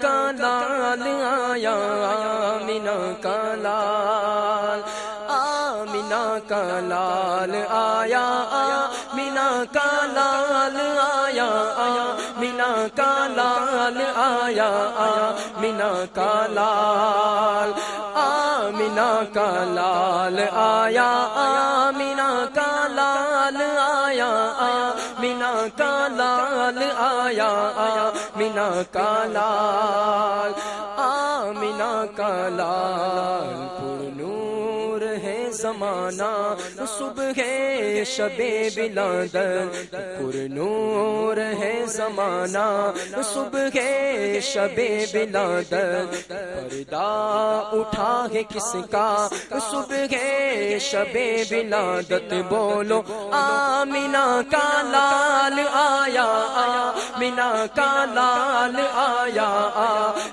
کا لال آیا مینا کا لال، آمینہ کا لال آیا مینا کا لال آیا مینا کا لال آیا مینا کا لال، آمینہ کا لال آیا مینا کا لال آیا مینا کا لال آیا آمنا کا لال آمنا کا لال۔ زمانہ صبح ہے، شب بلادر پر نور ہے زمانہ صبح ہے، شب بلادر پردہ اٹھا ہے کس کا؟ صبح ہے، شب بلادت بولو، آمینہ کا لال آیا مینا کا لال آیا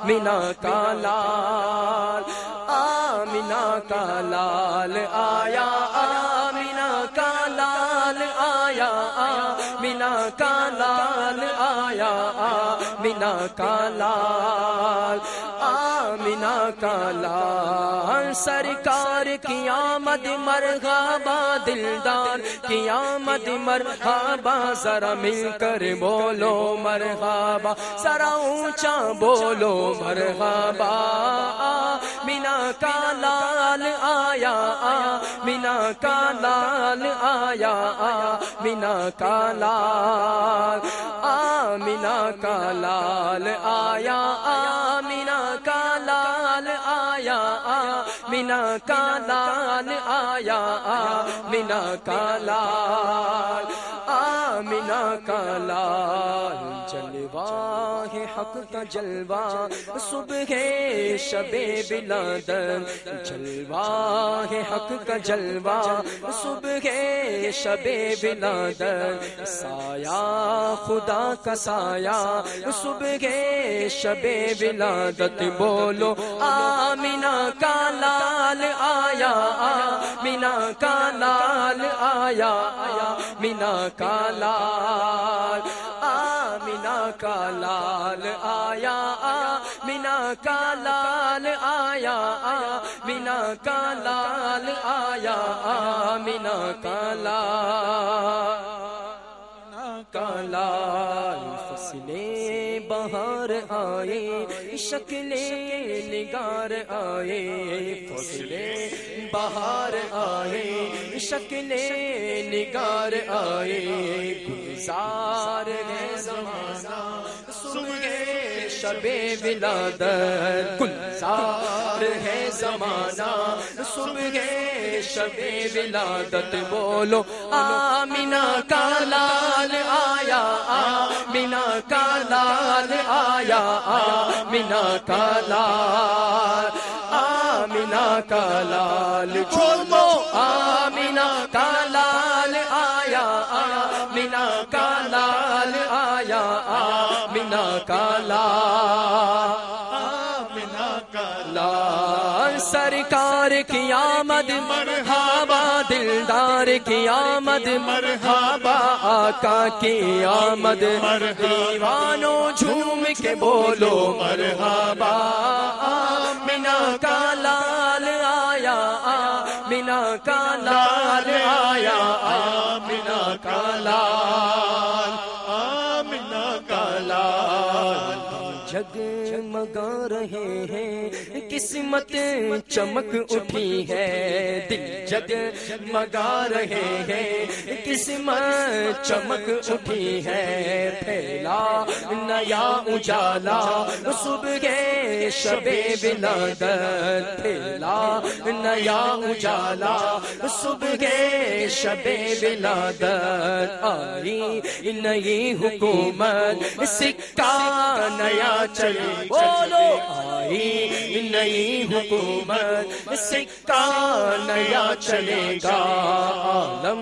مینا کا لال کا لال آیا مینا کا لال آیا مینا کا لال آیا مینا کا لال آمینہ کا لال سرکار کی آمد مرغابا دلدار۔ کی آمد مرغابا، ذرا مل کر بولو مرغابا۔ ذرا اونچا بولو مرغابا۔ مینا کا لال آیا، مینا کا لال آیا۔ مینا کا لال آمینہ کا لال آیا۔ مینا کا لال آیا مینا کا لال آیا مینا کا لال آمینہ کا لال جلوہ ہے حق کا جلوہ۔ صبح ہے شب بلادر، جلوہ ہے حق کا جلوہ۔ صبح ہے شب بلادر، سایہ خدا کا سایہ۔ صبح ہے شب بلادت بولو آمینہ کا لال آیا۔ مینا کا لال آیا۔ مینا کا لال، آمینہ کا لال آیا مینا کا لال آیا مینا کا لال آیا مینا کا لال کا لال، فصلیں بہار آئے شکلیں نگار آئے فصلیں بہار آئے شکلیں نگار آئے، گلزار ہے زمانہ سن گئے شب ولادت، گلزار ہے زمانہ، صبح شب ولادت، بولو آمینہ کا لال آیا، آمینہ کا لال آیا، آمینہ کا لال، آمینہ کا لال، چھوڑو، آمینہ کا لال آیا۔ سرکار کی آمد مرحبا، دلدار کی آمد مرحبا، آقا کی آمد دیوانوں جھوم کے بولو، مرحبا آمینہ کا لال آیا آمینہ کا لال آیا آمینہ کا لال۔ جگمگا رہے ہیں۔ قسمت چمک اٹھی ہے۔ دل جگ مگا رہے ہیں۔ قسمت چمک اٹھی ہے۔ پھیلا نیا اجالا۔ صبح کے شب بلادت پھیلا نیا اجالا۔ صبح کے شب بلادت آئی، نئی حکومت، سکہ نیا چلے بولو آئی، نئی حکومت، سکہ نیا چلے گا۔ عالم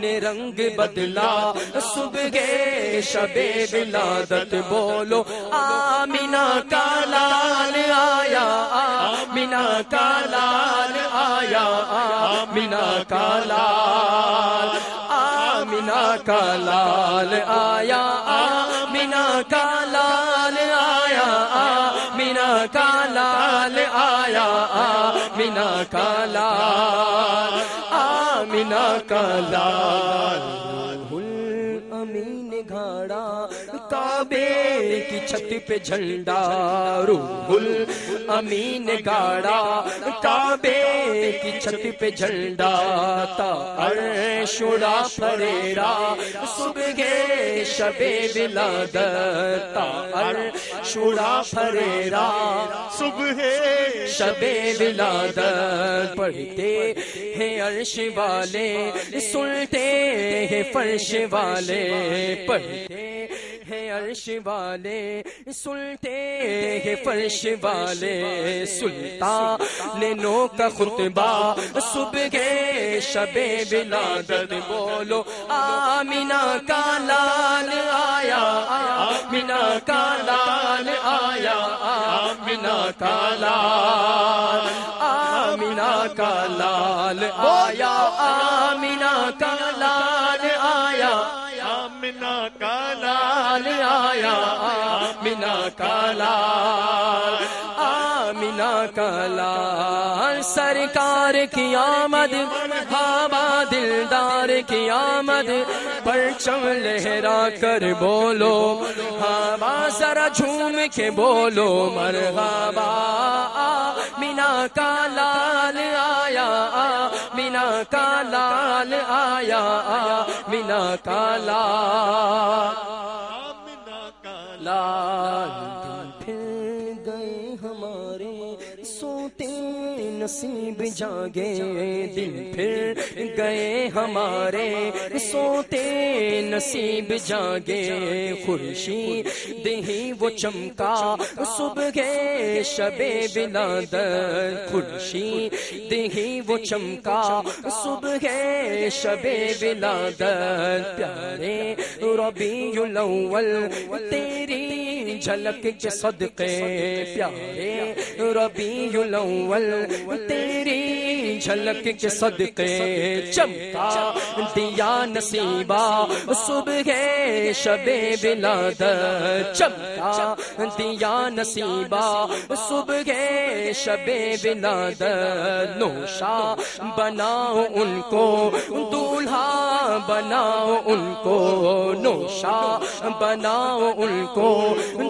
نے رنگ بدلا، صبح کے شب بلادت بولو، آمینہ کا لال آیا آمینہ کا لال آیا، آمینہ کا لال، آمینہ کا لال آیا، آمینہ کا لال آیا کا لال آیا، آمینہ کا لال، آمینہ کا لال۔ امین گھاڑا کی چھت پہ جھنڈا روح امین گاڑا، کعبے کی چھت پہ جھنڈا تا ارشڑا پریرا صبح شب ولادت تا ارشڑا پریرا صبح شب ولادت پڑھتے ہیں عرش والے، سنتے ہیں فرش والے، پڑھتے ہیں عرش والے سنتے ہیں فرش والے سلطان نو کا خطبہ صبح کے شب ولادت بولو آمینہ کا لال آیا آمینہ کا لال آیا آمینہ کا لال آمینہ کا لال آیا آمینہ کا لال آیا آمینہ کا لال آیا آمینہ کا لال، آمینہ کا لال، سرکار کی آمد، بابا دلدار کی آمد، پرچم لہرا کر بولو ہابا ذرا جھوم کے بولو، مرحبا مینا کا لال آیا مینا کا لال آیا مینا کا لال۔ نصیب جاگے دن پھر گئے ہمارے، سوتے نصیب جاگے خورشی دہی وہ چمکا، صبح گئے شب ولاد خورشی دہی وہ چمکا، صبح گئے شب ولاد پیارے ربیع الاول، تیری جھلک کے صدقے پیارے ربی الاول تیری جھلک کے صدقے چمکا، دیا نصیبہ، صبح شب ولاد چمکا، دیا نصیبہ، صبح شب ولاد نوشا بناؤ ان کو، دولہا بناؤ ان کو نوشا بناؤ ان کو،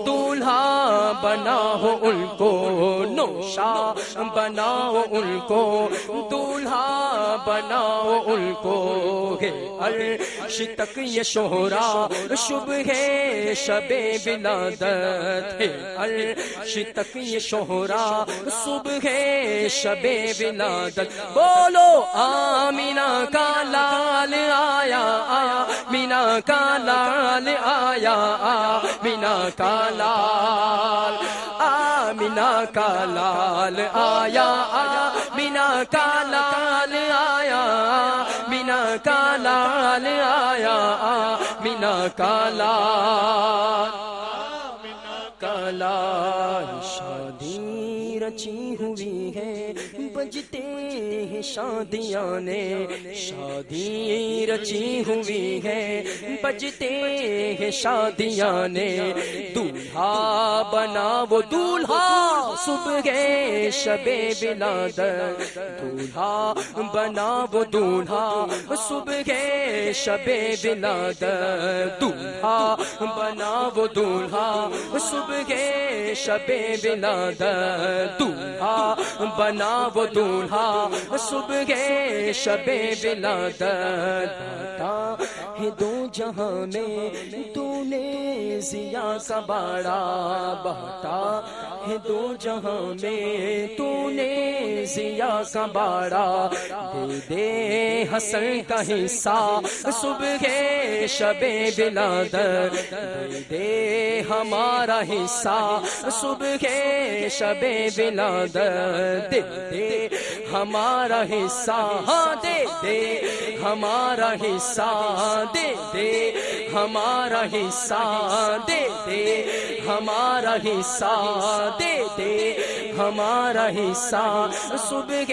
دولہا بناؤ ان کو نوشا بناؤ ان کو دولہا بناؤ ان کو ہے عرش تک یہ شہرا شب ہے، شب ولادت ہے۔ عرش تک یہ شہرا صبح ہے، شب ولادت۔ بولو، آمینہ کا لال آیا، آمینہ کا لال آیا، آمینہ کا لال، آمینہ کا لال آیا، آمینہ بنا لال آیا بنا کالال آیا بنا کالا کالا شادی رچی ہوئی ہے بجتے ہیں شادیاں نے شادی رچی ہوئی ہے، بجتے ہیں شادیاں نے دولہا بنا وہ دولہا، صبح شب بلاد دولہا بنا وہ دولہا، صبح شب بلاد دولہا بنا وہ دولہا، صبح شب ولاد دولہا بنا وہ دولہا صبح گئے شب ولاد ہے دو جہاں میں تو نے زیا کا باڑا بہتا ہے دو جہاں میں تو نے زیا کا باڑا دے دے حسن کا حصہ صبح گئے شب ولاد دے دے ہمارا حصہ صبح کے شب ولاد دے دے ہمارا حصہ ہاں، دے دے۔ ہمارا حصہ ہاں، دے دے۔ ہمارا حصہ ہاں، دے دے۔ ہمارا حصہ دے دے۔ ہمارا حصہ، صبح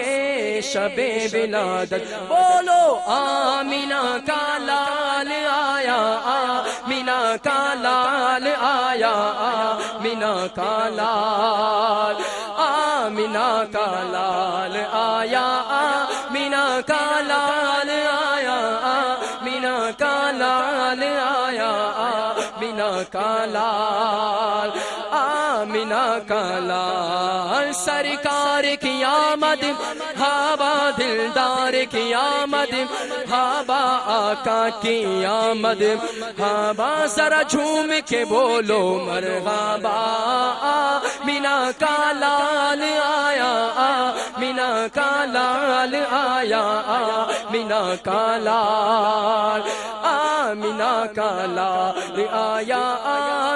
شب بلادت بولو، آمینہ کا لال آیا، آمینہ کا لال آیا، آمینہ کا لال۔ مینا کا لال آیا مینا کا لال آیا مینا کا لال آیا مینا کا لال آمینہ کا لال سرکار کی آمد ہابا دلدار کی آمد ہابا آقا کی آمد ہابا ذرا جھوم کے بولو، مرحبا مینا کا لال آیا مینا کا لال آیا مینا کا لال آمینہ کا لال آیا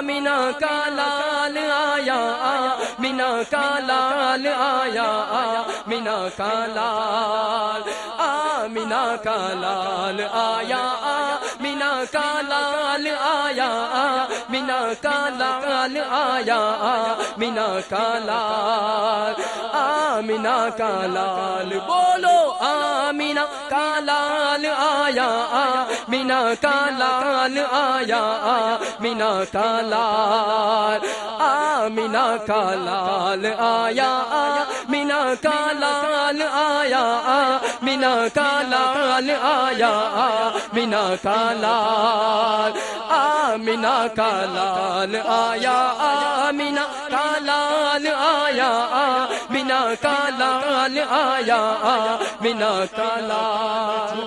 آمینہ کا لال آیا آمینہ کا لال آیا آمینہ کا لال آمینہ کا لال آیا آمینہ کا لال آیا آمینہ کا لال آیا آمینہ کا لال آمینہ کا لال بولو آمینہ کا لال آیا آمینہ کا لال آیا آمینہ کا لال، آمینہ کا لال آیا، آمینہ کا لال آیا، آمینہ کا لال آیا، آمینہ کا لال، آمینہ کا لال آیا، آمینہ کا لال آیا، آمینہ کا لال آیا، آمینہ کا لال